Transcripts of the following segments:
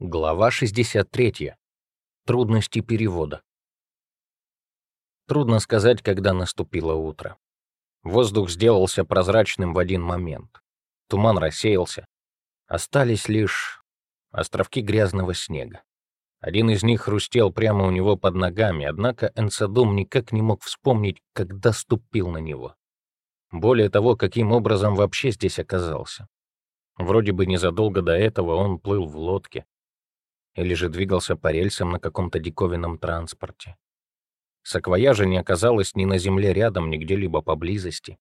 Глава 63. Трудности перевода. Трудно сказать, когда наступило утро. Воздух сделался прозрачным в один момент. Туман рассеялся. Остались лишь островки грязного снега. Один из них хрустел прямо у него под ногами, однако Энсадум никак не мог вспомнить, когда ступил на него. Более того, каким образом вообще здесь оказался. Вроде бы незадолго до этого он плыл в лодке, или же двигался по рельсам на каком-то диковинном транспорте. Саквояжа не оказалось ни на земле рядом, ни где-либо поблизости.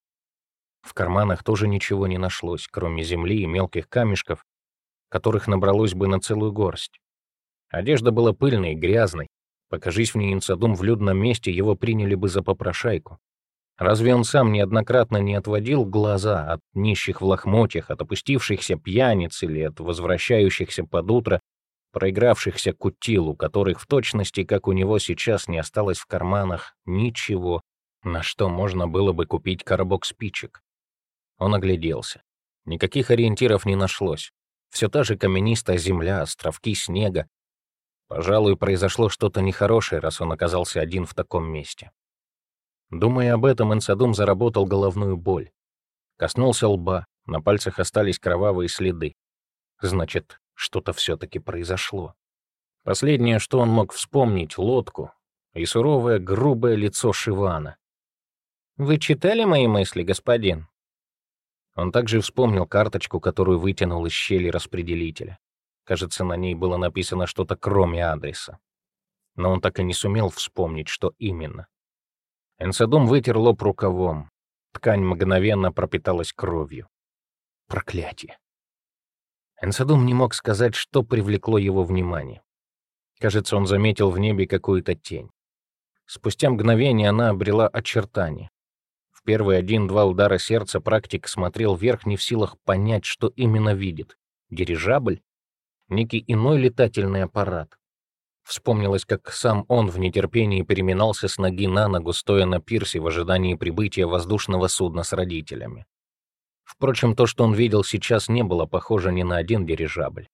В карманах тоже ничего не нашлось, кроме земли и мелких камешков, которых набралось бы на целую горсть. Одежда была пыльной и грязной. Покажись в ней инцидум в людном месте, его приняли бы за попрошайку. Разве он сам неоднократно не отводил глаза от нищих в лохмотьях, от опустившихся пьяниц или от возвращающихся под утро проигравшихся кутил, у которых в точности, как у него сейчас, не осталось в карманах ничего, на что можно было бы купить коробок спичек. Он огляделся. Никаких ориентиров не нашлось. Все та же каменистая земля, островки снега. Пожалуй, произошло что-то нехорошее, раз он оказался один в таком месте. Думая об этом, Инсадум заработал головную боль. Коснулся лба, на пальцах остались кровавые следы. Значит, что-то все-таки произошло. Последнее, что он мог вспомнить, — лодку и суровое, грубое лицо Шивана. «Вы читали мои мысли, господин?» Он также вспомнил карточку, которую вытянул из щели распределителя. Кажется, на ней было написано что-то кроме адреса. Но он так и не сумел вспомнить, что именно. Энсадум вытер лоб рукавом. Ткань мгновенно пропиталась кровью. Проклятие. Энсадум не мог сказать, что привлекло его внимание. Кажется, он заметил в небе какую-то тень. Спустя мгновение она обрела очертания. В первые один-два удара сердца практик смотрел вверх, не в силах понять, что именно видит. Дирижабль? Некий иной летательный аппарат. Вспомнилось, как сам он в нетерпении переминался с ноги на ногу, стоя на пирсе в ожидании прибытия воздушного судна с родителями. Впрочем, то, что он видел сейчас, не было похоже ни на один дирижабль.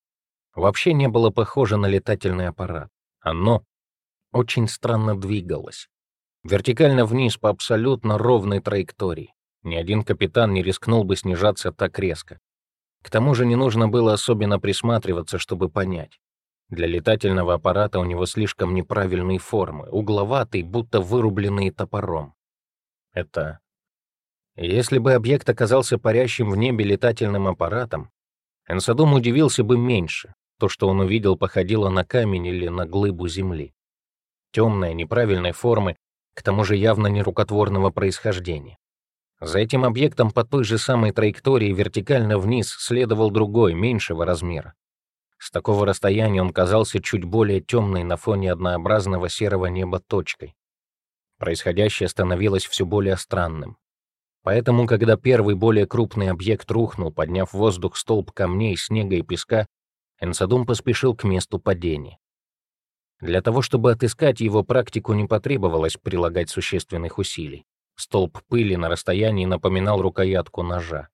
Вообще не было похоже на летательный аппарат. Оно очень странно двигалось. Вертикально вниз по абсолютно ровной траектории. Ни один капитан не рискнул бы снижаться так резко. К тому же не нужно было особенно присматриваться, чтобы понять. Для летательного аппарата у него слишком неправильные формы, угловатые, будто вырубленные топором. Это если бы объект оказался парящим в небе летательным аппаратом, Энсадом удивился бы меньше. То, что он увидел, походило на камень или на глыбу земли. Темная, неправильной формы, к тому же явно нерукотворного происхождения. За этим объектом по той же самой траектории вертикально вниз следовал другой, меньшего размера. С такого расстояния он казался чуть более темной на фоне однообразного серого неба точкой. Происходящее становилось все более странным. Поэтому, когда первый более крупный объект рухнул, подняв в воздух столб камней, снега и песка, Энсадум поспешил к месту падения. Для того, чтобы отыскать его практику, не потребовалось прилагать существенных усилий. Столб пыли на расстоянии напоминал рукоятку ножа.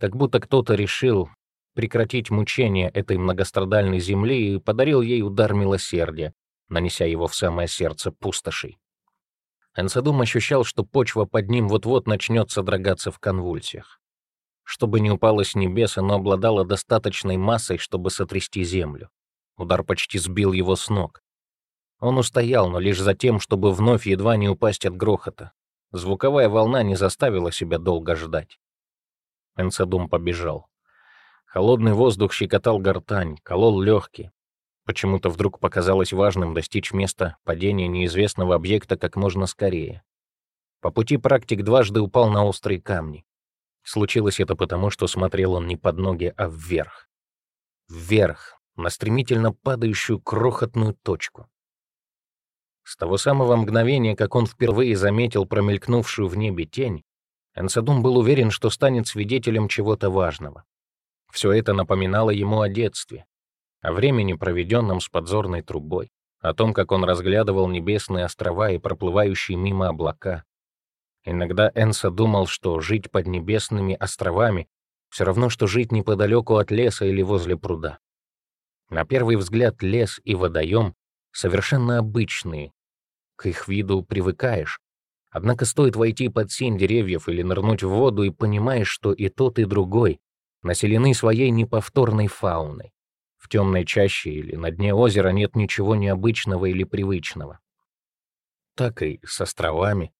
Как будто кто-то решил прекратить мучения этой многострадальной земли и подарил ей удар милосердия, нанеся его в самое сердце пустошей. Энсадум ощущал, что почва под ним вот-вот начнет содрогаться в конвульсиях. Чтобы не упало с небес, оно обладало достаточной массой, чтобы сотрясти землю. Удар почти сбил его с ног. Он устоял, но лишь за тем, чтобы вновь едва не упасть от грохота. Звуковая волна не заставила себя долго ждать. Энсадум побежал. Холодный воздух щекотал гортань, колол легкие. Почему-то вдруг показалось важным достичь места падения неизвестного объекта как можно скорее. По пути практик дважды упал на острые камни. Случилось это потому, что смотрел он не под ноги, а вверх. Вверх, на стремительно падающую крохотную точку. С того самого мгновения, как он впервые заметил промелькнувшую в небе тень, Энсадум был уверен, что станет свидетелем чего-то важного. Все это напоминало ему о детстве, о времени, проведенном с подзорной трубой, о том, как он разглядывал небесные острова и проплывающие мимо облака. Иногда Энса думал, что жить под небесными островами все равно, что жить неподалеку от леса или возле пруда. На первый взгляд лес и водоем совершенно обычные. К их виду привыкаешь. Однако стоит войти под сень деревьев или нырнуть в воду, и понимаешь, что и тот, и другой населены своей неповторной фауной. В темной чаще или на дне озера нет ничего необычного или привычного. Так и с островами.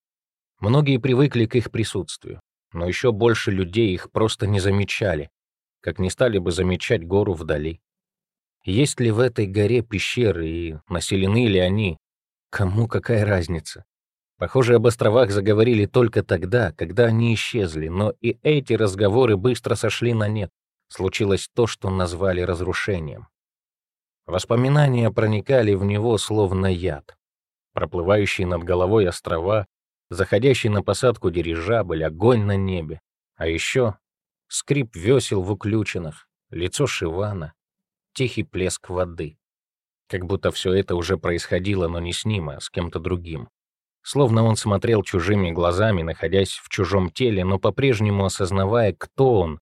Многие привыкли к их присутствию, но еще больше людей их просто не замечали, как не стали бы замечать гору вдали. Есть ли в этой горе пещеры и населены ли они? Кому какая разница? Похоже, об островах заговорили только тогда, когда они исчезли, но и эти разговоры быстро сошли на нет. Случилось то, что назвали разрушением. Воспоминания проникали в него словно яд. Проплывающие над головой острова, заходящий на посадку дирижабль, огонь на небе. А еще скрип весел в уключенных, лицо Шивана, тихий плеск воды. Как будто все это уже происходило, но не с ним, а с кем-то другим. Словно он смотрел чужими глазами, находясь в чужом теле, но по-прежнему осознавая, кто он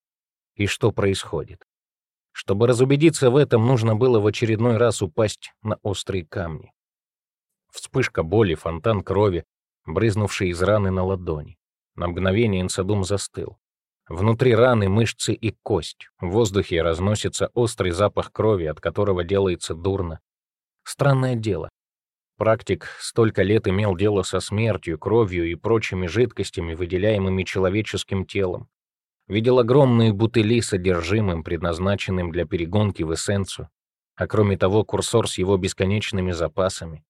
и что происходит. Чтобы разубедиться в этом, нужно было в очередной раз упасть на острые камни. Вспышка боли, фонтан крови, брызнувший из раны на ладони. На мгновение Инсадум застыл. Внутри раны мышцы и кость. В воздухе разносится острый запах крови, от которого делается дурно. Странное дело. Практик столько лет имел дело со смертью, кровью и прочими жидкостями, выделяемыми человеческим телом. Видел огромные бутыли с содержимым, предназначенным для перегонки в эссенцию, а кроме того курсор с его бесконечными запасами.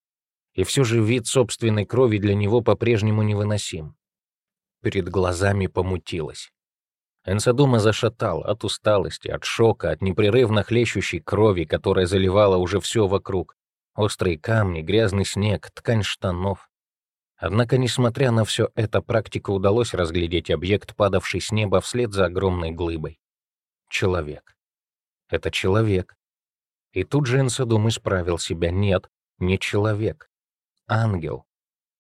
И все же вид собственной крови для него по-прежнему невыносим. Перед глазами помутилось. Энсадума зашатал от усталости, от шока, от непрерывно хлещущей крови, которая заливала уже все вокруг. Острые камни, грязный снег, ткань штанов. Однако, несмотря на все это, практика удалось разглядеть объект, падавший с неба вслед за огромной глыбой. Человек. Это человек. И тут же Энсадум исправил себя. Нет, не человек. Ангел.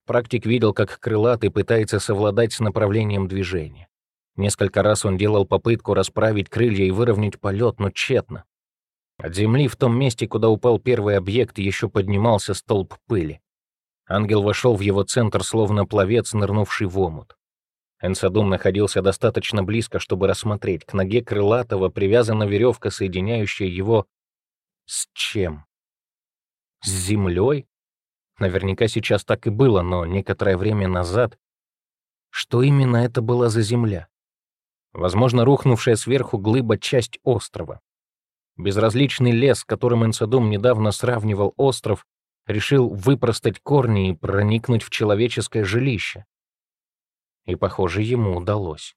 Практик видел, как крылатый пытается совладать с направлением движения. Несколько раз он делал попытку расправить крылья и выровнять полет, но тщетно. От земли в том месте, куда упал первый объект, еще поднимался столб пыли. Ангел вошел в его центр, словно пловец, нырнувший в омут. Энсадум находился достаточно близко, чтобы рассмотреть. К ноге крылатого привязана веревка, соединяющая его с чем? С землей? Наверняка сейчас так и было, но некоторое время назад... Что именно это была за земля? Возможно, рухнувшая сверху глыба — часть острова. Безразличный лес, с которым Энсадум недавно сравнивал остров, решил выпростать корни и проникнуть в человеческое жилище. И, похоже, ему удалось.